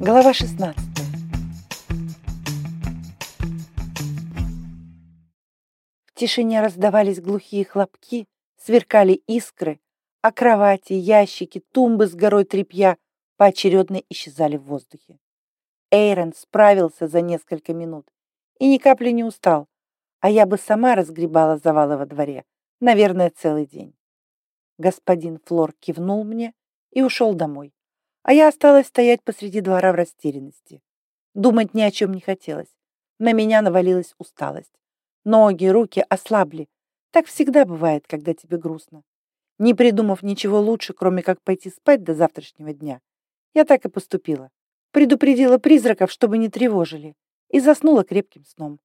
Глава 16. В тишине раздавались глухие хлопки, сверкали искры, а кровати, ящики, тумбы с горой тряпья поочередно исчезали в воздухе. Эйрон справился за несколько минут и ни капли не устал, а я бы сама разгребала завалы во дворе, наверное, целый день. Господин Флор кивнул мне и ушел домой а я осталась стоять посреди двора в растерянности. Думать ни о чем не хотелось. На меня навалилась усталость. Ноги, руки ослабли. Так всегда бывает, когда тебе грустно. Не придумав ничего лучше, кроме как пойти спать до завтрашнего дня, я так и поступила. Предупредила призраков, чтобы не тревожили, и заснула крепким сном.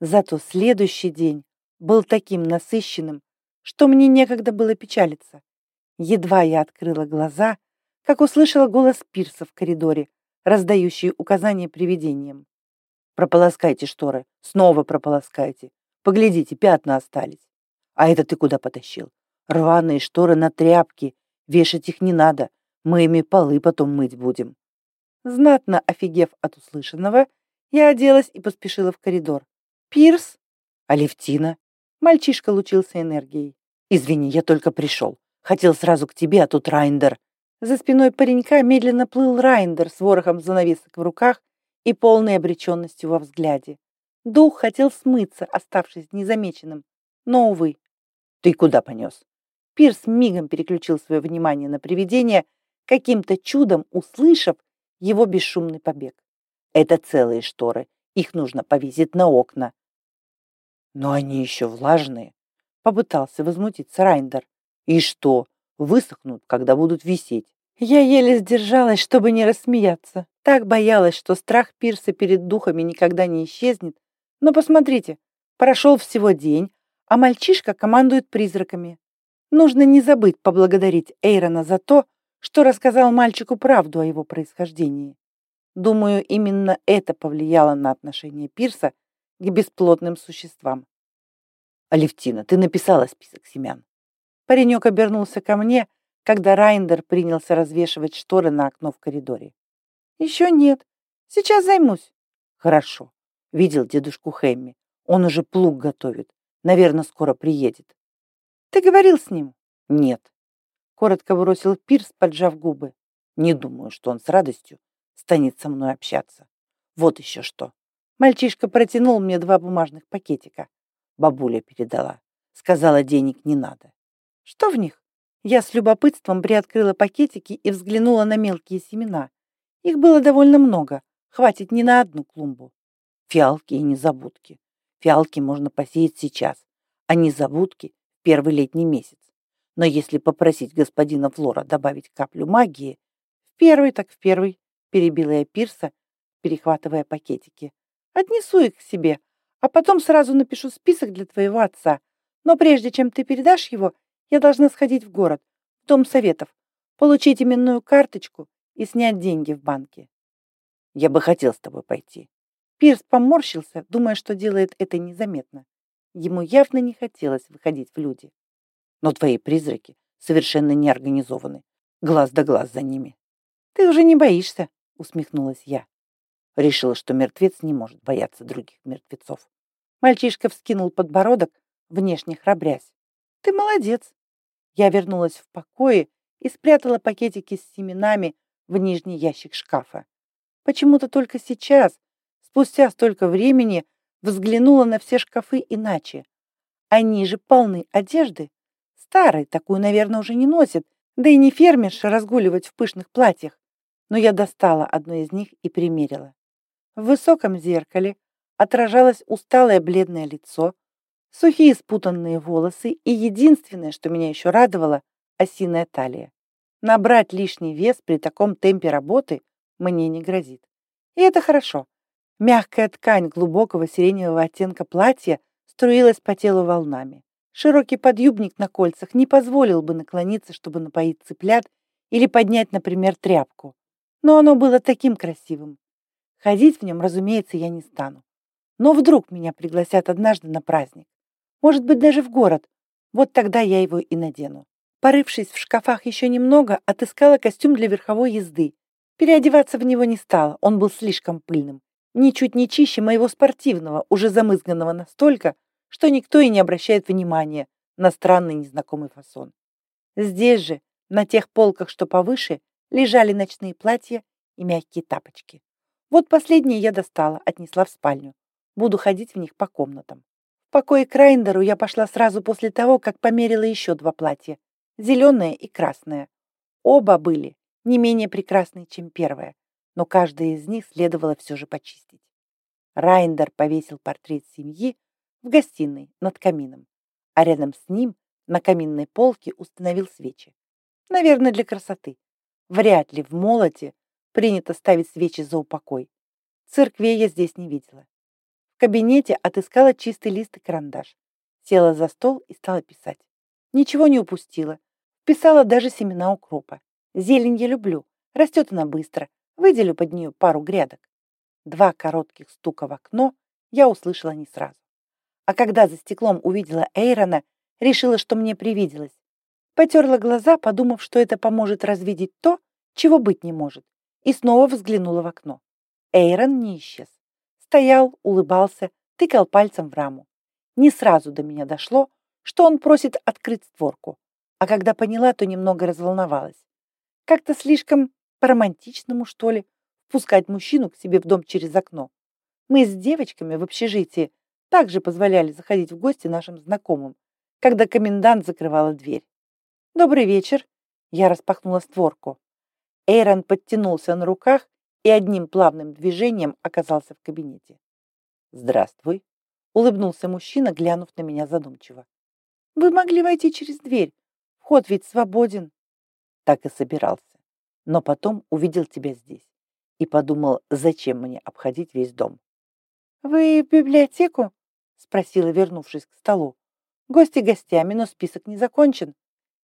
Зато следующий день был таким насыщенным, что мне некогда было печалиться. Едва я открыла глаза, как услышала голос Пирса в коридоре, раздающий указания привидениям. «Прополоскайте шторы, снова прополоскайте. Поглядите, пятна остались. А это ты куда потащил? Рваные шторы на тряпки, вешать их не надо, мы ими полы потом мыть будем». Знатно офигев от услышанного, я оделась и поспешила в коридор. «Пирс?» «Алевтина?» Мальчишка лучился энергией. «Извини, я только пришел. Хотел сразу к тебе, а тут Райндер. За спиной паренька медленно плыл Райндер с ворохом занавесок в руках и полной обреченностью во взгляде. Дух хотел смыться, оставшись незамеченным, но, увы. «Ты куда понес?» Пирс мигом переключил свое внимание на привидение, каким-то чудом услышав его бесшумный побег. «Это целые шторы, их нужно повесить на окна». «Но они еще влажные», — попытался возмутиться Райндер. «И что, высохнут, когда будут висеть. Я еле сдержалась, чтобы не рассмеяться. Так боялась, что страх Пирса перед духами никогда не исчезнет. Но посмотрите, прошел всего день, а мальчишка командует призраками. Нужно не забыть поблагодарить Эйрона за то, что рассказал мальчику правду о его происхождении. Думаю, именно это повлияло на отношение Пирса к бесплотным существам. «Алевтина, ты написала список семян?» Паренек обернулся ко мне, когда Райндер принялся развешивать шторы на окно в коридоре. «Еще нет. Сейчас займусь». «Хорошо. Видел дедушку Хэмми. Он уже плуг готовит. Наверное, скоро приедет». «Ты говорил с ним?» «Нет». Коротко бросил Пирс, поджав губы. «Не думаю, что он с радостью станет со мной общаться. Вот еще что». Мальчишка протянул мне два бумажных пакетика. Бабуля передала. Сказала, денег не надо. Что в них? Я с любопытством приоткрыла пакетики и взглянула на мелкие семена. Их было довольно много, хватит не на одну клумбу. Фиалки и незабудки. Фиалки можно посеять сейчас, а незабудки — первый летний месяц. Но если попросить господина Флора добавить каплю магии, в первый так в первый, перебила я Пирса, перехватывая пакетики. Отнесу их к себе, а потом сразу напишу список для твоего отца. Но прежде чем ты передашь его, я должна сходить в город, в Дом Советов, получить именную карточку и снять деньги в банке. Я бы хотел с тобой пойти. Пирс поморщился, думая, что делает это незаметно. Ему явно не хотелось выходить в люди. Но твои призраки совершенно не организованы. Глаз да глаз за ними. Ты уже не боишься, усмехнулась я. Решила, что мертвец не может бояться других мертвецов. Мальчишка вскинул подбородок, внешне храбрясь. Ты молодец. Я вернулась в покое и спрятала пакетики с семенами в нижний ящик шкафа. Почему-то только сейчас, спустя столько времени, взглянула на все шкафы иначе. Они же полны одежды. Старой, такую, наверное, уже не носит, да и не фермерша разгуливать в пышных платьях. Но я достала одно из них и примерила. В высоком зеркале отражалось усталое бледное лицо, сухие спутанные волосы и единственное, что меня еще радовало, осиная талия. Набрать лишний вес при таком темпе работы мне не грозит. И это хорошо. Мягкая ткань глубокого сиреневого оттенка платья струилась по телу волнами. Широкий подъюбник на кольцах не позволил бы наклониться, чтобы напоить цыплят или поднять, например, тряпку. Но оно было таким красивым. Ходить в нем, разумеется, я не стану. Но вдруг меня пригласят однажды на праздник. Может быть, даже в город. Вот тогда я его и надену. Порывшись в шкафах еще немного, отыскала костюм для верховой езды. Переодеваться в него не стала, он был слишком пыльным. Ничуть не чище моего спортивного, уже замызганного настолько, что никто и не обращает внимания на странный незнакомый фасон. Здесь же, на тех полках, что повыше, лежали ночные платья и мягкие тапочки. Вот последние я достала, отнесла в спальню. Буду ходить в них по комнатам. Покое к Райндеру я пошла сразу после того, как померила еще два платья. Зеленое и красное. Оба были не менее прекрасные, чем первое, но каждое из них следовало все же почистить. Райндер повесил портрет семьи в гостиной над камином, а рядом с ним на каминной полке установил свечи. Наверное, для красоты. Вряд ли в молоте принято ставить свечи за упокой. Церквей я здесь не видела. Кабинете отыскала чистый лист и карандаш. Села за стол и стала писать. Ничего не упустила. Писала даже семена укропа. Зелень я люблю. Растет она быстро. Выделю под нее пару грядок. Два коротких стука в окно я услышала не сразу. А когда за стеклом увидела Эйрона, решила, что мне привиделось. Потерла глаза, подумав, что это поможет развидеть то, чего быть не может, и снова взглянула в окно. Эйрон не исчез. Стоял, улыбался, тыкал пальцем в раму. Не сразу до меня дошло, что он просит открыть створку, а когда поняла, то немного разволновалась. Как-то слишком по-романтичному, что ли, впускать мужчину к себе в дом через окно. Мы с девочками в общежитии также позволяли заходить в гости нашим знакомым, когда комендант закрывала дверь. «Добрый вечер!» Я распахнула створку. Эйрон подтянулся на руках и одним плавным движением оказался в кабинете. «Здравствуй!» — улыбнулся мужчина, глянув на меня задумчиво. «Вы могли войти через дверь. Вход ведь свободен». Так и собирался. Но потом увидел тебя здесь и подумал, зачем мне обходить весь дом. «Вы в библиотеку?» — спросила, вернувшись к столу. Гости гостями, но список не закончен.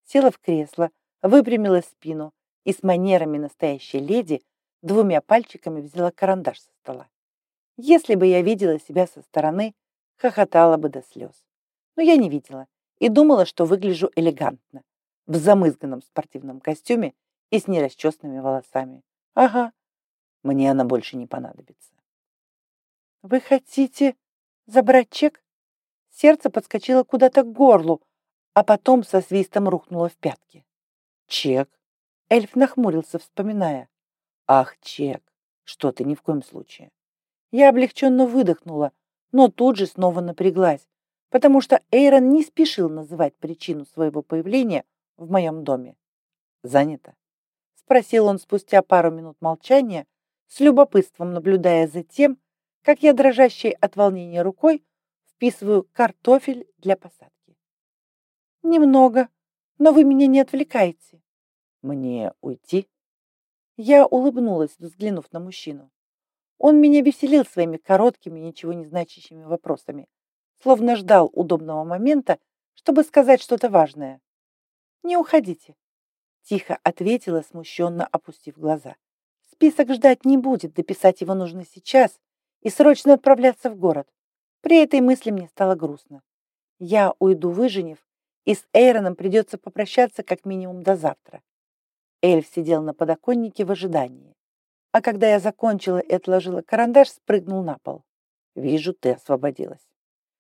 Села в кресло, выпрямила спину и с манерами настоящей леди двумя пальчиками взяла карандаш со стола. Если бы я видела себя со стороны, хохотала бы до слез. Но я не видела и думала, что выгляжу элегантно, в замызганном спортивном костюме и с нерасчесанными волосами. Ага, мне она больше не понадобится. «Вы хотите забрать чек?» Сердце подскочило куда-то к горлу, а потом со свистом рухнуло в пятки. «Чек?» Эльф нахмурился, вспоминая. «Ах, чек! Что ты, ни в коем случае!» Я облегченно выдохнула, но тут же снова напряглась, потому что Эйрон не спешил называть причину своего появления в моем доме. «Занято?» — спросил он спустя пару минут молчания, с любопытством наблюдая за тем, как я, дрожащей от волнения рукой, вписываю картофель для посадки. Немного, но вы меня не отвлекаете. Мне уйти? Я улыбнулась, взглянув на мужчину. Он меня веселил своими короткими, ничего не значащими вопросами, словно ждал удобного момента, чтобы сказать что-то важное. «Не уходите», — тихо ответила, смущенно опустив глаза. «Список ждать не будет, дописать его нужно сейчас и срочно отправляться в город. При этой мысли мне стало грустно. Я уйду, выженив, и с Эйроном придется попрощаться как минимум до завтра. Эльф сидел на подоконнике в ожидании. А когда я закончила и отложила карандаш, спрыгнул на пол. «Вижу, ты освободилась.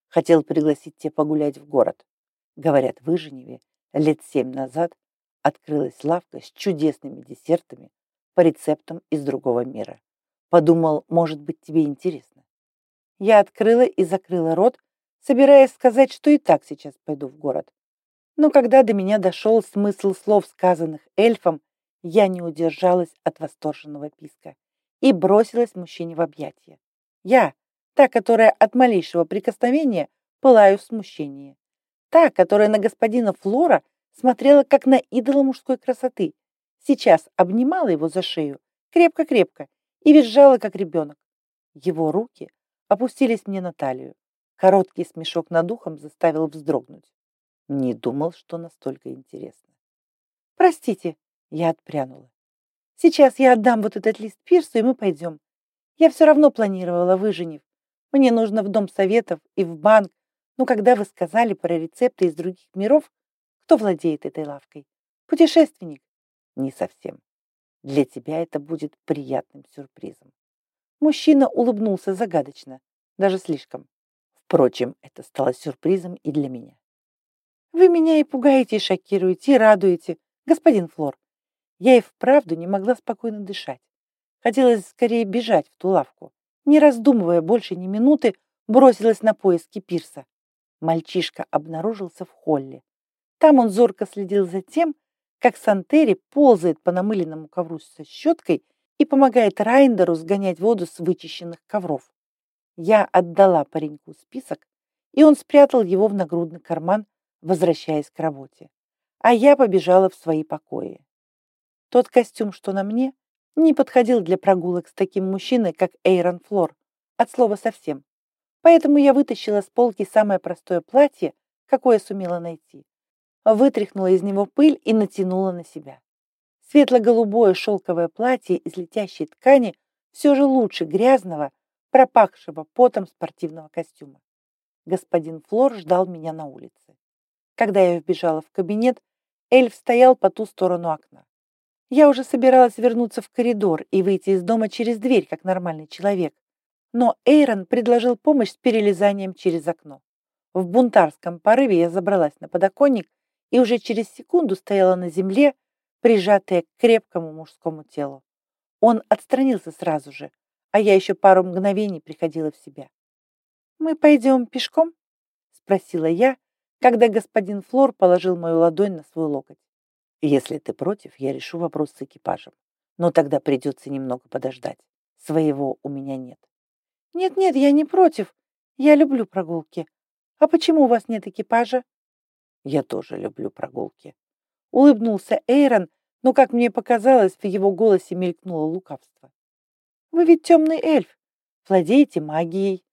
Хотел пригласить тебя погулять в город. Говорят, в Иженеве лет семь назад открылась лавка с чудесными десертами по рецептам из другого мира. Подумал, может быть, тебе интересно. Я открыла и закрыла рот, собираясь сказать, что и так сейчас пойду в город. Но когда до меня дошел смысл слов, сказанных эльфом, я не удержалась от восторженного писка и бросилась мужчине в объятия. Я, та, которая от малейшего прикосновения пылаю в смущении. Та, которая на господина Флора смотрела как на идола мужской красоты, сейчас обнимала его за шею крепко-крепко и визжала, как ребенок. Его руки опустились мне на талию. Короткий смешок над ухом заставил вздрогнуть. Не думал, что настолько интересно. «Простите», — я отпрянула. «Сейчас я отдам вот этот лист Пирсу, и мы пойдем. Я все равно планировала, выженив. Мне нужно в Дом Советов и в банк, но когда вы сказали про рецепты из других миров, кто владеет этой лавкой? Путешественник? Не совсем. Для тебя это будет приятным сюрпризом. Мужчина улыбнулся загадочно, даже слишком. Впрочем, это стало сюрпризом и для меня. Вы меня и пугаете, и шокируете, и радуете, господин Флор. Я и вправду не могла спокойно дышать. Хотелось скорее бежать в ту лавку. Не раздумывая больше ни минуты, бросилась на поиски пирса. Мальчишка обнаружился в холле. Там он зорко следил за тем, как Сантери ползает по намыленному ковру со щеткой и помогает Райндеру сгонять воду с вычищенных ковров. Я отдала пареньку список, и он спрятал его в нагрудный карман, возвращаясь к работе. А я побежала в свои покои. Тот костюм, что на мне, не подходил для прогулок с таким мужчиной, как Эйрон Флор, от слова совсем. Поэтому я вытащила с полки самое простое платье, какое сумела найти. Вытряхнула из него пыль и натянула на себя. Светло-голубое шелковое платье из летящей ткани все же лучше грязного, пропахшего потом спортивного костюма. Господин Флор ждал меня на улице. Когда я вбежала в кабинет, эльф стоял по ту сторону окна. Я уже собиралась вернуться в коридор и выйти из дома через дверь, как нормальный человек. Но Эйрон предложил помощь с перелезанием через окно. В бунтарском порыве я забралась на подоконник и уже через секунду стояла на земле, прижатая к крепкому мужскому телу. Он отстранился сразу же, а я еще пару мгновений приходила в себя. «Мы пойдем пешком?» — спросила я, когда господин Флор положил мою ладонь на свой локоть. Если ты против, я решу вопрос с экипажем. Но тогда придется немного подождать. Своего у меня нет. Нет-нет, я не против. Я люблю прогулки. А почему у вас нет экипажа? Я тоже люблю прогулки. Улыбнулся Эйрон, но, как мне показалось, в его голосе мелькнуло лукавство. Вы ведь темный эльф, владеете магией.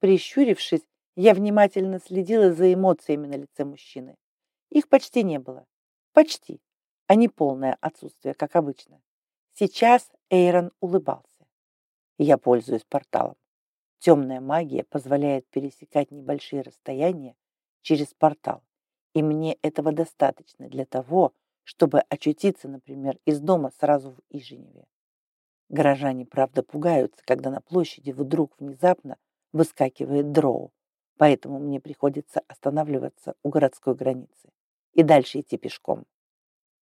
Прищурившись, я внимательно следила за эмоциями на лице мужчины. Их почти не было. Почти а не полное отсутствие, как обычно. Сейчас Эйрон улыбался. Я пользуюсь порталом. Темная магия позволяет пересекать небольшие расстояния через портал, и мне этого достаточно для того, чтобы очутиться, например, из дома сразу в Иженеве. Горожане, правда, пугаются, когда на площади вдруг внезапно выскакивает дроу, поэтому мне приходится останавливаться у городской границы и дальше идти пешком.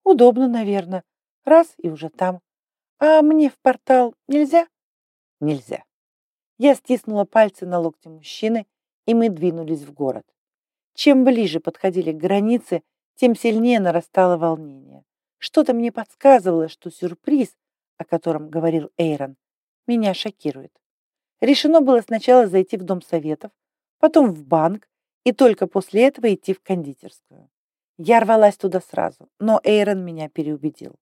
Удобно, наверное. Раз и уже там. А мне в портал нельзя? Нельзя. Я стиснула пальцы на локте мужчины, и мы двинулись в город. Чем ближе подходили к границе, тем сильнее нарастало волнение. Что-то мне подсказывало, что сюрприз, о котором говорил Эйрон, меня шокирует. Решено было сначала зайти в Дом Советов, потом в банк и только после этого идти в кондитерскую. Я рвалась туда сразу, но Эйрон меня переубедил.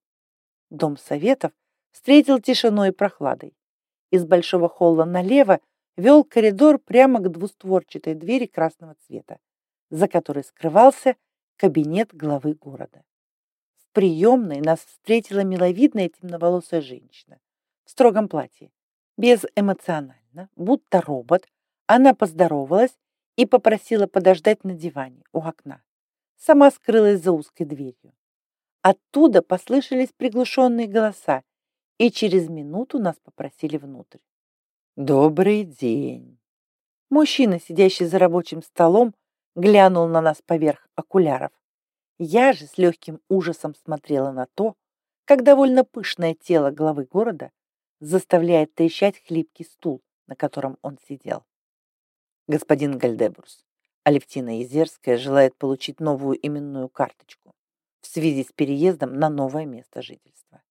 Дом советов встретил тишиной и прохладой. Из большого холла налево вел коридор прямо к двустворчатой двери красного цвета, за которой скрывался кабинет главы города. В приемной нас встретила миловидная темноволосая женщина в строгом платье. Безэмоционально, будто робот, она поздоровалась и попросила подождать на диване у окна сама скрылась за узкой дверью. Оттуда послышались приглушенные голоса, и через минуту нас попросили внутрь. «Добрый день!» Мужчина, сидящий за рабочим столом, глянул на нас поверх окуляров. Я же с легким ужасом смотрела на то, как довольно пышное тело главы города заставляет трещать хлипкий стул, на котором он сидел. «Господин Гальдебурс, Алевтина Изерская желает получить новую именную карточку в связи с переездом на новое место жительства.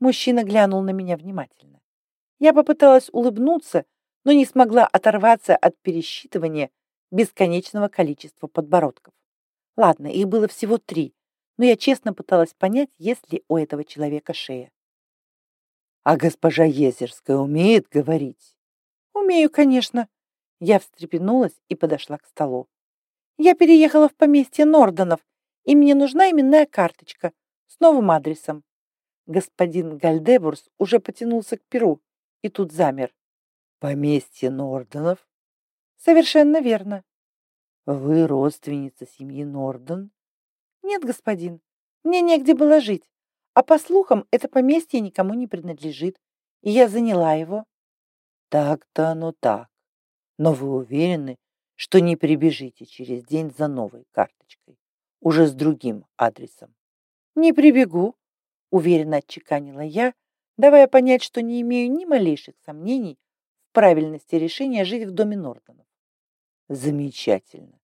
Мужчина глянул на меня внимательно. Я попыталась улыбнуться, но не смогла оторваться от пересчитывания бесконечного количества подбородков. Ладно, их было всего три, но я честно пыталась понять, есть ли у этого человека шея. «А госпожа Езерская умеет говорить?» «Умею, конечно», я встрепенулась и подошла к столу. Я переехала в поместье Нордонов, и мне нужна именная карточка с новым адресом. Господин Гальдебурс уже потянулся к перу и тут замер. Поместье Нордонов? Совершенно верно. Вы родственница семьи Нордон? Нет, господин, мне негде было жить, А по слухам, это поместье никому не принадлежит, и я заняла его. Так-то оно так. Но вы уверены, что не прибежите через день за новой карточкой, уже с другим адресом? Не прибегу, уверенно отчеканила я, давая понять, что не имею ни малейших сомнений в правильности решения жить в доме Нордонов. Замечательно.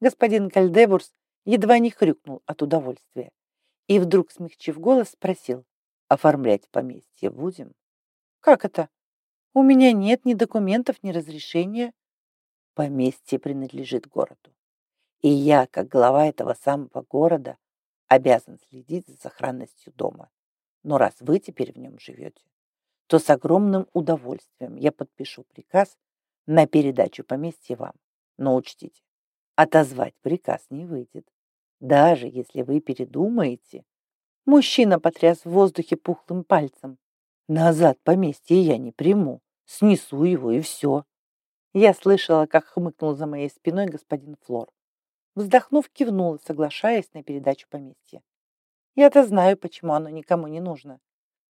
Господин Кальдебурс едва не хрюкнул от удовольствия и вдруг, смягчив голос, спросил, оформлять поместье будем? Как это? У меня нет ни документов, ни разрешения. Поместье принадлежит городу. И я, как глава этого самого города, обязан следить за сохранностью дома. Но раз вы теперь в нем живете, то с огромным удовольствием я подпишу приказ на передачу поместья вам. Но учтите, отозвать приказ не выйдет. Даже если вы передумаете, мужчина потряс в воздухе пухлым пальцем. Назад поместье я не приму, снесу его и все. Я слышала, как хмыкнул за моей спиной господин Флор. Вздохнув, кивнула, соглашаясь на передачу поместья. Я-то знаю, почему оно никому не нужно.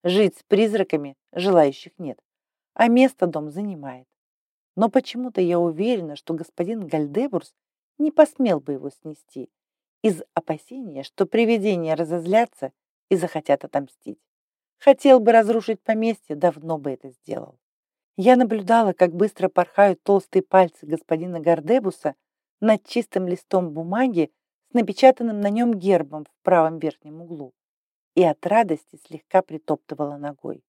Жить с призраками желающих нет, а место дом занимает. Но почему-то я уверена, что господин Гальдебурс не посмел бы его снести, из опасения, что привидения разозлятся и захотят отомстить. Хотел бы разрушить поместье, давно бы это сделал. Я наблюдала, как быстро порхают толстые пальцы господина Гардебуса над чистым листом бумаги с напечатанным на нем гербом в правом верхнем углу, и от радости слегка притоптывала ногой.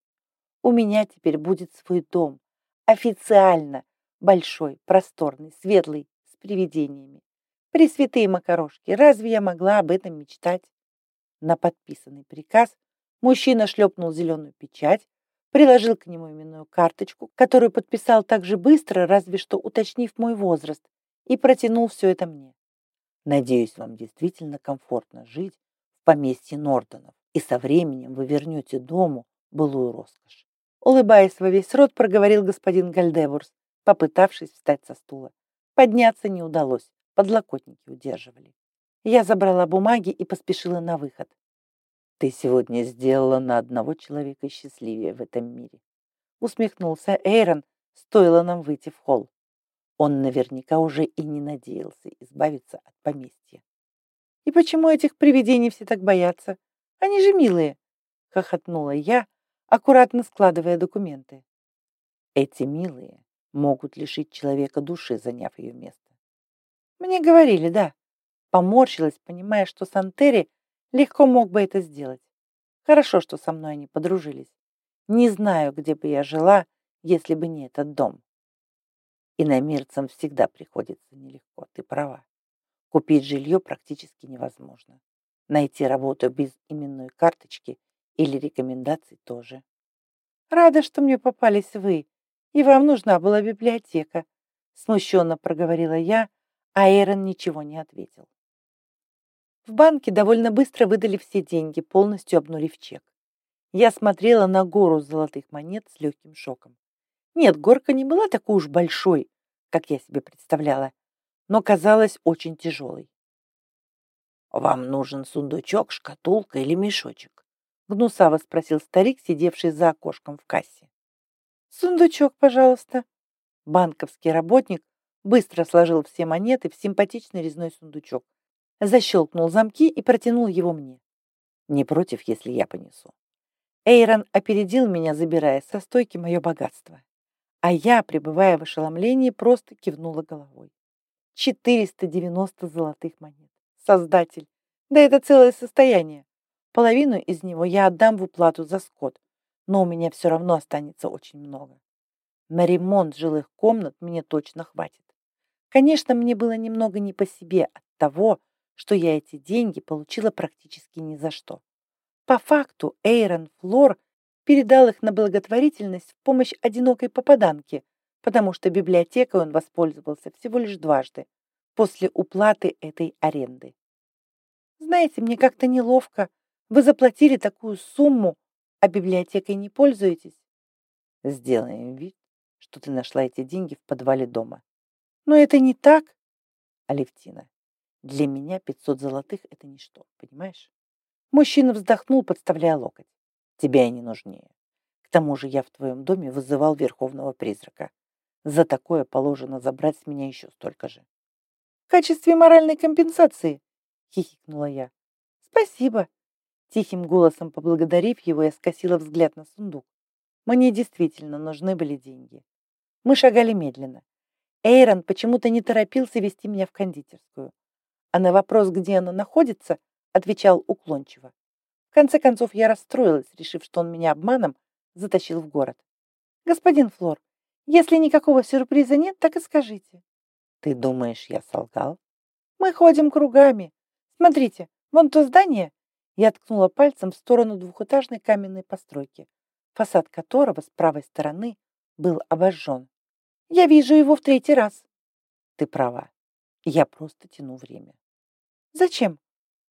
У меня теперь будет свой дом, официально, большой, просторный, светлый, с привидениями. Пресвятые макарошки, разве я могла об этом мечтать? На подписанный приказ мужчина шлепнул зеленую печать, приложил к нему именную карточку, которую подписал так же быстро, разве что уточнив мой возраст, и протянул все это мне. Надеюсь, вам действительно комфортно жить в поместье Нордонов, и со временем вы вернете дому былую роскошь. Улыбаясь во весь рот, проговорил господин Гальдеворс, попытавшись встать со стула. Подняться не удалось подлокотники удерживали. Я забрала бумаги и поспешила на выход. «Ты сегодня сделала на одного человека счастливее в этом мире», усмехнулся Эйрон, стоило нам выйти в холл. Он наверняка уже и не надеялся избавиться от поместья. «И почему этих привидений все так боятся? Они же милые!» — хохотнула я, аккуратно складывая документы. «Эти милые могут лишить человека души, заняв ее место. Мне говорили, да. Поморщилась, понимая, что Сантери легко мог бы это сделать. Хорошо, что со мной они подружились. Не знаю, где бы я жила, если бы не этот дом. И на Иномирцам всегда приходится нелегко, ты права. Купить жилье практически невозможно. Найти работу без именной карточки или рекомендаций тоже. Рада, что мне попались вы, и вам нужна была библиотека, смущенно проговорила я, а Эйрон ничего не ответил. В банке довольно быстро выдали все деньги, полностью обнулив чек. Я смотрела на гору золотых монет с легким шоком. Нет, горка не была такой уж большой, как я себе представляла, но казалась очень тяжелой. «Вам нужен сундучок, шкатулка или мешочек?» Гнусаво спросил старик, сидевший за окошком в кассе. «Сундучок, пожалуйста». Банковский работник быстро сложил все монеты в симпатичный резной сундучок, защелкнул замки и протянул его мне. Не против, если я понесу. Эйрон опередил меня, забирая со стойки мое богатство. А я, пребывая в ошеломлении, просто кивнула головой. 490 золотых монет. Создатель. Да это целое состояние. Половину из него я отдам в уплату за скот, но у меня все равно останется очень много. На ремонт жилых комнат мне точно хватит. Конечно, мне было немного не по себе от того, что я эти деньги получила практически ни за что. По факту Эйрон Флор передал их на благотворительность в помощь одинокой попаданке, потому что библиотекой он воспользовался всего лишь дважды после уплаты этой аренды. Знаете, мне как-то неловко. Вы заплатили такую сумму, а библиотекой не пользуетесь. Сделаем вид, что ты нашла эти деньги в подвале дома. Но это не так. Алевтина, для меня 500 золотых – это ничто, понимаешь? Мужчина вздохнул, подставляя локоть. Тебя и не нужнее. К тому же я в твоем доме вызывал верховного призрака. За такое положено забрать с меня еще столько же. В качестве моральной компенсации, хихикнула я. Спасибо. Тихим голосом поблагодарив его, я скосила взгляд на сундук. Мне действительно нужны были деньги. Мы шагали медленно. Эйрон почему-то не торопился вести меня в кондитерскую. А на вопрос, где она находится, отвечал уклончиво. В конце концов, я расстроилась, решив, что он меня обманом затащил в город. «Господин Флор, если никакого сюрприза нет, так и скажите». «Ты думаешь, я солгал?» «Мы ходим кругами. Смотрите, вон то здание». Я ткнула пальцем в сторону двухэтажной каменной постройки, фасад которого с правой стороны был обожжен. Я вижу его в третий раз. Ты права. Я просто тяну время. Зачем?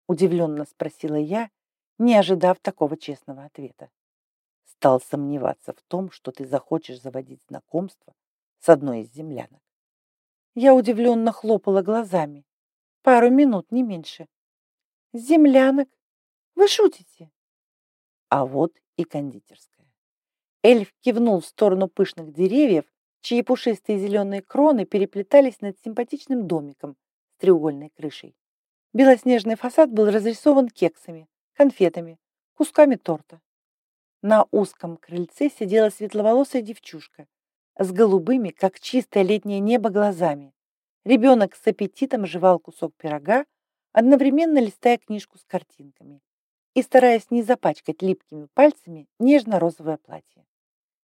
Удивленно спросила я, не ожидав такого честного ответа. Стал сомневаться в том, что ты захочешь заводить знакомство с одной из землянок. Я удивленно хлопала глазами. Пару минут, не меньше. Землянок? Вы шутите? А вот и кондитерская. Эльф кивнул в сторону пышных деревьев, чьи пушистые зеленые кроны переплетались над симпатичным домиком с треугольной крышей. Белоснежный фасад был разрисован кексами, конфетами, кусками торта. На узком крыльце сидела светловолосая девчушка с голубыми, как чистое летнее небо, глазами. Ребенок с аппетитом жевал кусок пирога, одновременно листая книжку с картинками и стараясь не запачкать липкими пальцами нежно-розовое платье.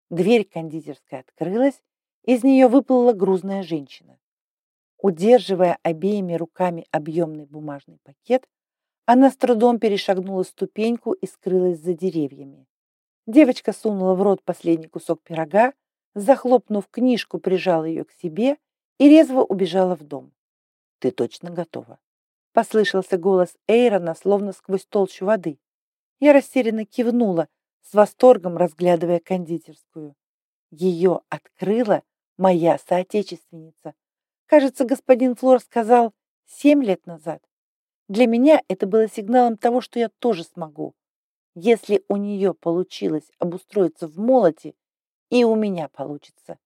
Дверь кондитерской открылась, из нее выплыла грузная женщина. Удерживая обеими руками объемный бумажный пакет, она с трудом перешагнула ступеньку и скрылась за деревьями. Девочка сунула в рот последний кусок пирога, захлопнув книжку, прижала ее к себе и резво убежала в дом. «Ты точно готова?» Послышался голос Эйрона, словно сквозь толщу воды. Я растерянно кивнула, с восторгом разглядывая кондитерскую. Ее открыла моя соотечественница. Кажется, господин Флор сказал семь лет назад. Для меня это было сигналом того, что я тоже смогу. Если у нее получилось обустроиться в молоте, и у меня получится.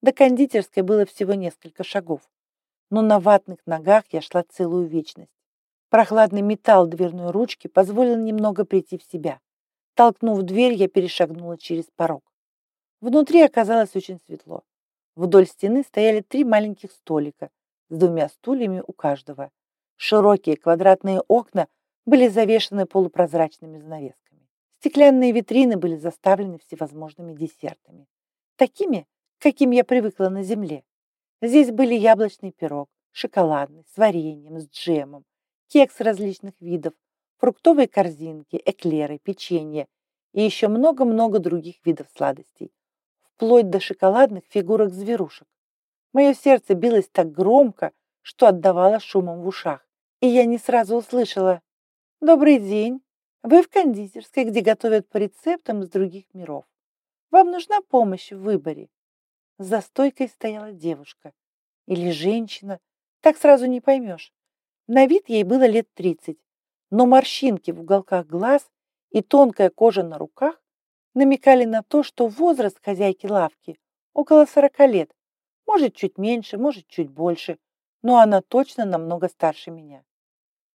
До кондитерской было всего несколько шагов, но на ватных ногах я шла целую вечность. Прохладный металл дверной ручки позволил немного прийти в себя. Толкнув дверь, я перешагнула через порог. Внутри оказалось очень светло. Вдоль стены стояли три маленьких столика с двумя стульями у каждого. Широкие квадратные окна были завешаны полупрозрачными занавесками. Стеклянные витрины были заставлены всевозможными десертами. Такими, каким я привыкла на земле. Здесь были яблочный пирог, шоколадный, с вареньем, с джемом, кекс различных видов, фруктовые корзинки, эклеры, печенье и еще много-много других видов сладостей, вплоть до шоколадных фигурок зверушек. Мое сердце билось так громко, что отдавало шумом в ушах, и я не сразу услышала «Добрый день! Вы в кондитерской, где готовят по рецептам из других миров. Вам нужна помощь в выборе». За стойкой стояла девушка или женщина, так сразу не поймешь. На вид ей было лет тридцать, но морщинки в уголках глаз и тонкая кожа на руках намекали на то, что возраст хозяйки лавки около сорока лет, может, чуть меньше, может, чуть больше, но она точно намного старше меня.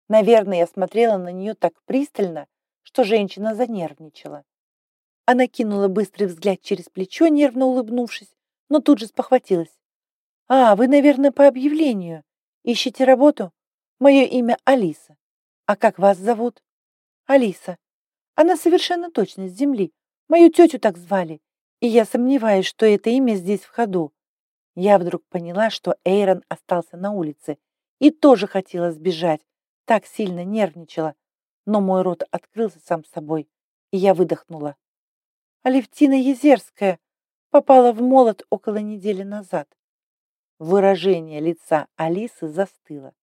Наверное, я смотрела на нее так пристально, что женщина занервничала. Она кинула быстрый взгляд через плечо, нервно улыбнувшись, но тут же спохватилась. «А, вы, наверное, по объявлению. Ищете работу? Мое имя Алиса. А как вас зовут?» «Алиса. Она совершенно точно с земли. Мою тетю так звали, и я сомневаюсь, что это имя здесь в ходу. Я вдруг поняла, что Эйрон остался на улице и тоже хотела сбежать, так сильно нервничала, но мой рот открылся сам собой, и я выдохнула. Алевтина Езерская попала в молот около недели назад. Выражение лица Алисы застыло.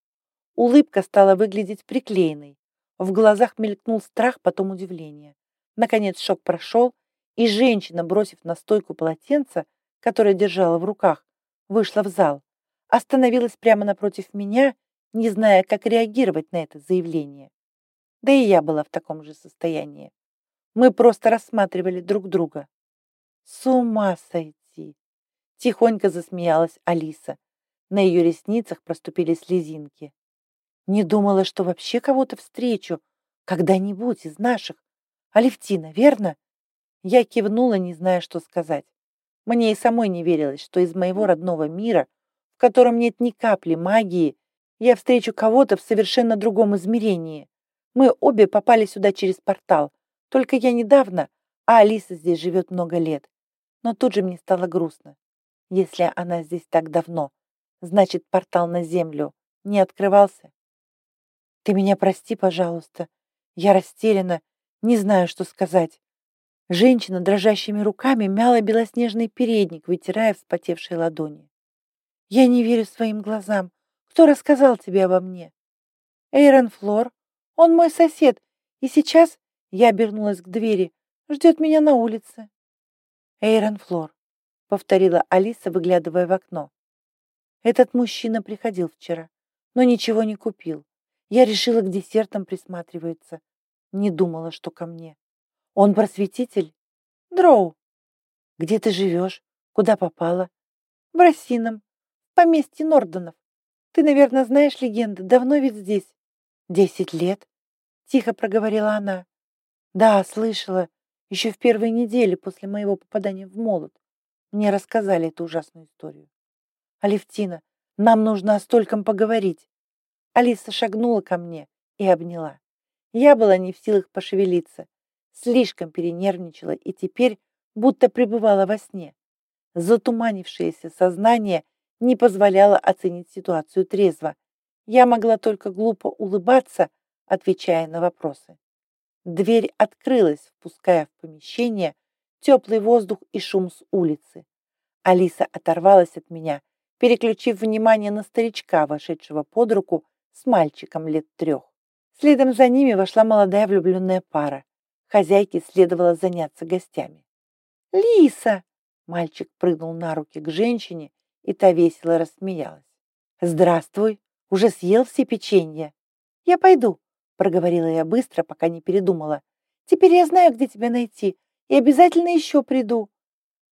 Улыбка стала выглядеть приклеенной. В глазах мелькнул страх, потом удивление. Наконец шок прошел, и женщина, бросив на стойку полотенце, которое держала в руках, вышла в зал. Остановилась прямо напротив меня, не зная, как реагировать на это заявление. Да и я была в таком же состоянии. Мы просто рассматривали друг друга. С ума сойти! Тихонько засмеялась Алиса. На ее ресницах проступили слезинки. Не думала, что вообще кого-то встречу. Когда-нибудь из наших. Алевтина, верно? Я кивнула, не зная, что сказать. Мне и самой не верилось, что из моего родного мира, в котором нет ни капли магии, я встречу кого-то в совершенно другом измерении. Мы обе попали сюда через портал. Только я недавно, а Алиса здесь живет много лет. Но тут же мне стало грустно. Если она здесь так давно, значит, портал на землю не открывался. Ты меня прости, пожалуйста. Я растеряна, не знаю, что сказать. Женщина дрожащими руками мяла белоснежный передник, вытирая вспотевшие ладони. «Я не верю своим глазам. Кто рассказал тебе обо мне?» «Эйрон Флор. Он мой сосед. И сейчас...» Я обернулась к двери. «Ждет меня на улице». «Эйрон Флор», — повторила Алиса, выглядывая в окно. «Этот мужчина приходил вчера, но ничего не купил. Я решила, к десертам присматривается. Не думала, что ко мне. Он просветитель? Дроу. Где ты живешь? Куда попала? В Росином, в поместье Нордонов. Ты, наверное, знаешь легенды, давно ведь здесь? Десять лет, тихо проговорила она. Да, слышала, еще в первой неделе после моего попадания в молот. Мне рассказали эту ужасную историю. Алевтина, нам нужно о стольком поговорить. Алиса шагнула ко мне и обняла. Я была не в силах пошевелиться слишком перенервничала и теперь будто пребывала во сне. Затуманившееся сознание не позволяло оценить ситуацию трезво. Я могла только глупо улыбаться, отвечая на вопросы. Дверь открылась, впуская в помещение теплый воздух и шум с улицы. Алиса оторвалась от меня, переключив внимание на старичка, вошедшего под руку с мальчиком лет трех. Следом за ними вошла молодая влюбленная пара. Хозяйке следовало заняться гостями. «Лиса!» Мальчик прыгнул на руки к женщине, и та весело рассмеялась. «Здравствуй! Уже съел все печенья?» «Я пойду», — проговорила я быстро, пока не передумала. «Теперь я знаю, где тебя найти, и обязательно еще приду».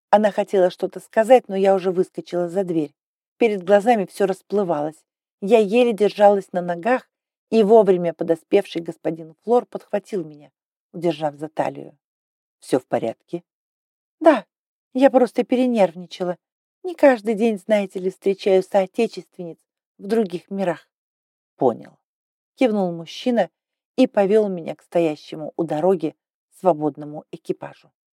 Она хотела что-то сказать, но я уже выскочила за дверь. Перед глазами все расплывалось. Я еле держалась на ногах, и вовремя подоспевший господин Флор подхватил меня удержав за талию. «Все в порядке?» «Да, я просто перенервничала. Не каждый день, знаете ли, встречаю соотечественниц в других мирах». «Понял», — кивнул мужчина и повел меня к стоящему у дороги свободному экипажу.